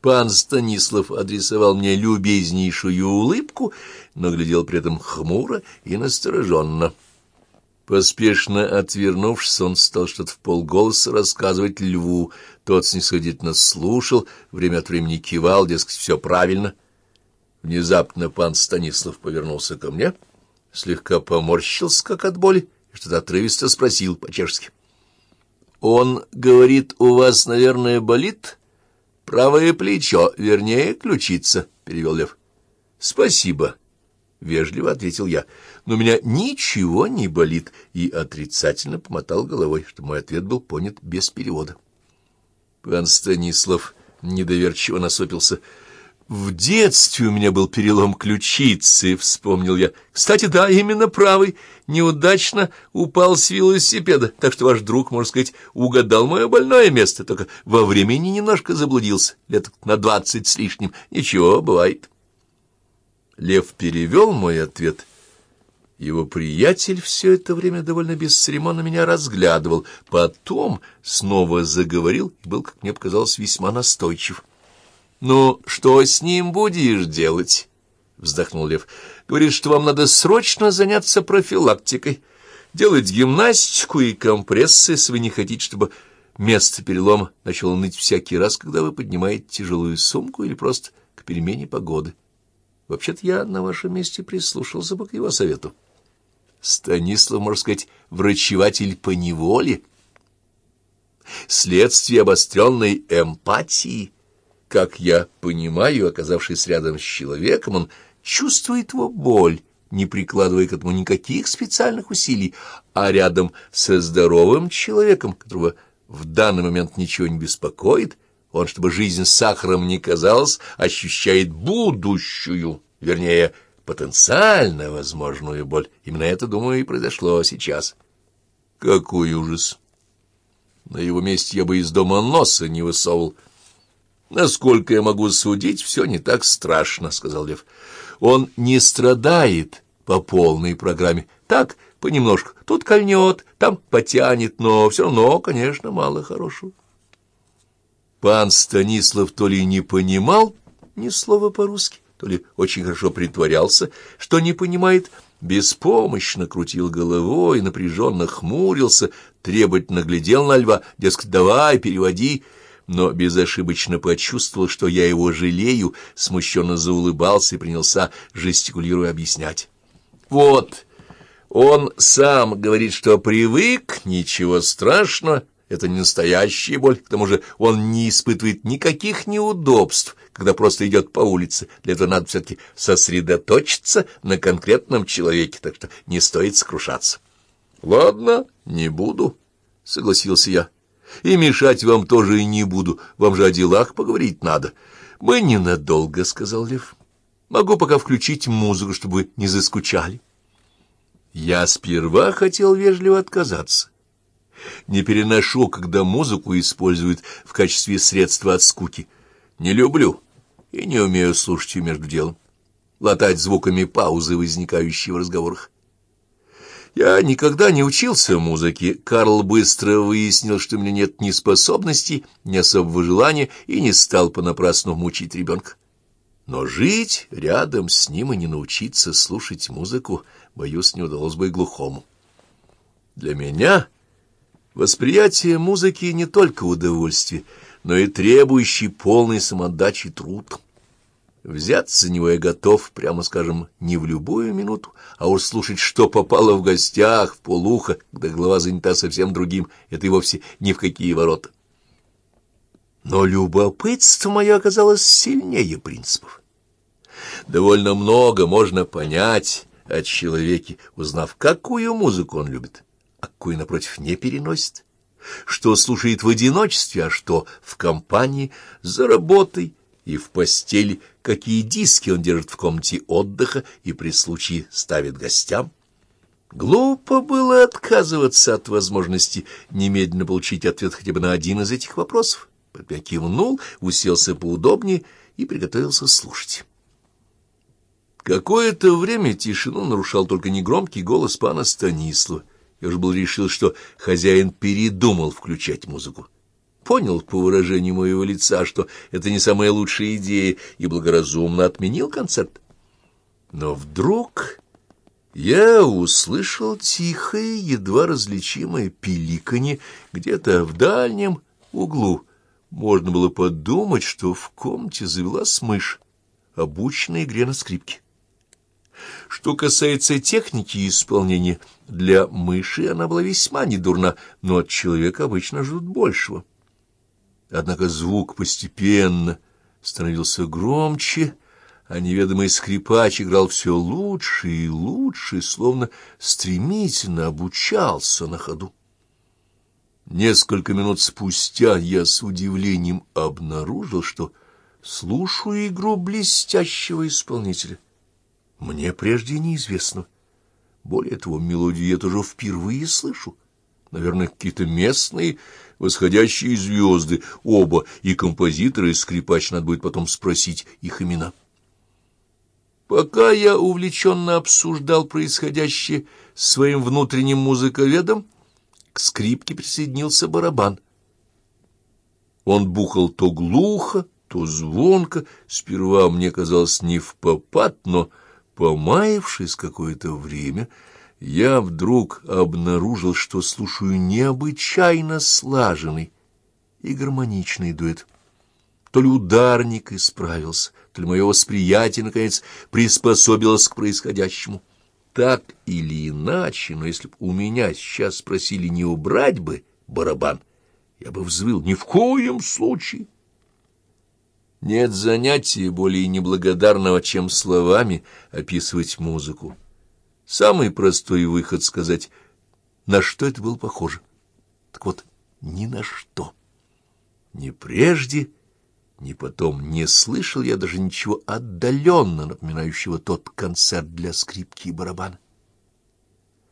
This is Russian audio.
Пан Станислав адресовал мне любезнейшую улыбку, но глядел при этом хмуро и настороженно. Поспешно отвернувшись, он стал что-то в полголоса рассказывать льву. Тот снисходительно слушал, время от времени кивал, дескать, все правильно. Внезапно пан Станислав повернулся ко мне, слегка поморщился, как от боли, и что-то отрывисто спросил по-чешски. — Он говорит, у вас, наверное, болит? — Правое плечо, вернее, ключица, — перевел Лев. — Спасибо. —— вежливо ответил я. «Но у меня ничего не болит», и отрицательно помотал головой, что мой ответ был понят без перевода. Пан Станислав недоверчиво насопился. «В детстве у меня был перелом ключицы», — вспомнил я. «Кстати, да, именно правый. Неудачно упал с велосипеда, так что ваш друг, можно сказать, угадал мое больное место, только во времени немножко заблудился, лет на двадцать с лишним. Ничего, бывает». Лев перевел мой ответ. Его приятель все это время довольно бесцеремонно меня разглядывал, потом снова заговорил и был, как мне показалось, весьма настойчив. — Ну, что с ним будешь делать? — вздохнул Лев. — Говорит, что вам надо срочно заняться профилактикой, делать гимнастику и компрессы, если вы не хотите, чтобы место перелома начало ныть всякий раз, когда вы поднимаете тяжелую сумку или просто к перемене погоды. — Вообще-то я на вашем месте прислушался бы к его совету. Станислав, можно сказать, врачеватель по неволе. Следствие обостренной эмпатии. Как я понимаю, оказавшись рядом с человеком, он чувствует его боль, не прикладывая к этому никаких специальных усилий, а рядом со здоровым человеком, которого в данный момент ничего не беспокоит, он, чтобы жизнь сахаром не казалась, ощущает будущую, вернее, потенциально возможную боль. Именно это, думаю, и произошло сейчас. Какой ужас! На его месте я бы из дома носа не высовывал. Насколько я могу судить, все не так страшно, — сказал Лев. Он не страдает по полной программе. Так, понемножку. Тут кольнет, там потянет, но все равно, конечно, мало хорошего. Пан Станислав то ли не понимал ни слова по-русски, то ли очень хорошо притворялся, что не понимает, беспомощно крутил головой, напряженно хмурился, требовательно глядел на льва, дескать, давай, переводи, но безошибочно почувствовал, что я его жалею, смущенно заулыбался и принялся, жестикулируя, объяснять. «Вот, он сам говорит, что привык, ничего страшного». Это не настоящая боль, к тому же он не испытывает никаких неудобств, когда просто идет по улице. Для этого надо все-таки сосредоточиться на конкретном человеке, так что не стоит сокрушаться. — Ладно, не буду, — согласился я. — И мешать вам тоже и не буду, вам же о делах поговорить надо. — Мы ненадолго, — сказал Лев. — Могу пока включить музыку, чтобы не заскучали. Я сперва хотел вежливо отказаться не переношу, когда музыку используют в качестве средства от скуки. Не люблю и не умею слушать ее между делом, латать звуками паузы, возникающие в разговорах. Я никогда не учился музыке. Карл быстро выяснил, что у меня нет ни способностей, ни особого желания, и не стал понапрасну мучить ребенка. Но жить рядом с ним и не научиться слушать музыку, боюсь, не удалось бы и глухому. Для меня Восприятие музыки не только удовольствие, но и требующий полной самодачи труд. Взяться за него я готов, прямо скажем, не в любую минуту, а уж что попало в гостях, в полуха, когда голова занята совсем другим, это и вовсе ни в какие ворота. Но любопытство мое оказалось сильнее принципов. Довольно много можно понять о человеке, узнав, какую музыку он любит а какую, напротив, не переносит, что слушает в одиночестве, а что в компании, за работой и в постели, какие диски он держит в комнате отдыха и при случае ставит гостям. Глупо было отказываться от возможности немедленно получить ответ хотя бы на один из этих вопросов. Я кивнул, уселся поудобнее и приготовился слушать. Какое-то время тишину нарушал только негромкий голос пана Станислава. Я уже был решил, что хозяин передумал включать музыку. Понял по выражению моего лица, что это не самая лучшая идея, и благоразумно отменил концерт. Но вдруг я услышал тихое, едва различимое пиликанье где-то в дальнем углу. Можно было подумать, что в комнате завелась мышь, обученная игре на скрипке. Что касается техники исполнения, для мыши она была весьма недурна, но от человека обычно ждут большего. Однако звук постепенно становился громче, а неведомый скрипач играл все лучше и лучше, словно стремительно обучался на ходу. Несколько минут спустя я с удивлением обнаружил, что слушаю игру блестящего исполнителя. Мне прежде неизвестно. Более того, мелодию я тоже впервые слышу. Наверное, какие-то местные восходящие звезды, оба, и композиторы, и скрипач, надо будет потом спросить их имена. Пока я увлеченно обсуждал происходящее с своим внутренним музыковедом, к скрипке присоединился барабан. Он бухал то глухо, то звонко, сперва мне казалось не в попад, но, помаявшись какое-то время, я вдруг обнаружил, что слушаю необычайно слаженный и гармоничный дуэт. То ли ударник исправился, то ли мое восприятие, наконец, приспособилось к происходящему. Так или иначе, но если бы у меня сейчас спросили, не убрать бы барабан, я бы взвыл ни в коем случае. Нет занятия более неблагодарного, чем словами описывать музыку. Самый простой выход сказать, на что это было похоже. Так вот, ни на что. Ни прежде, ни потом не слышал я даже ничего отдаленно напоминающего тот концерт для скрипки и барабана.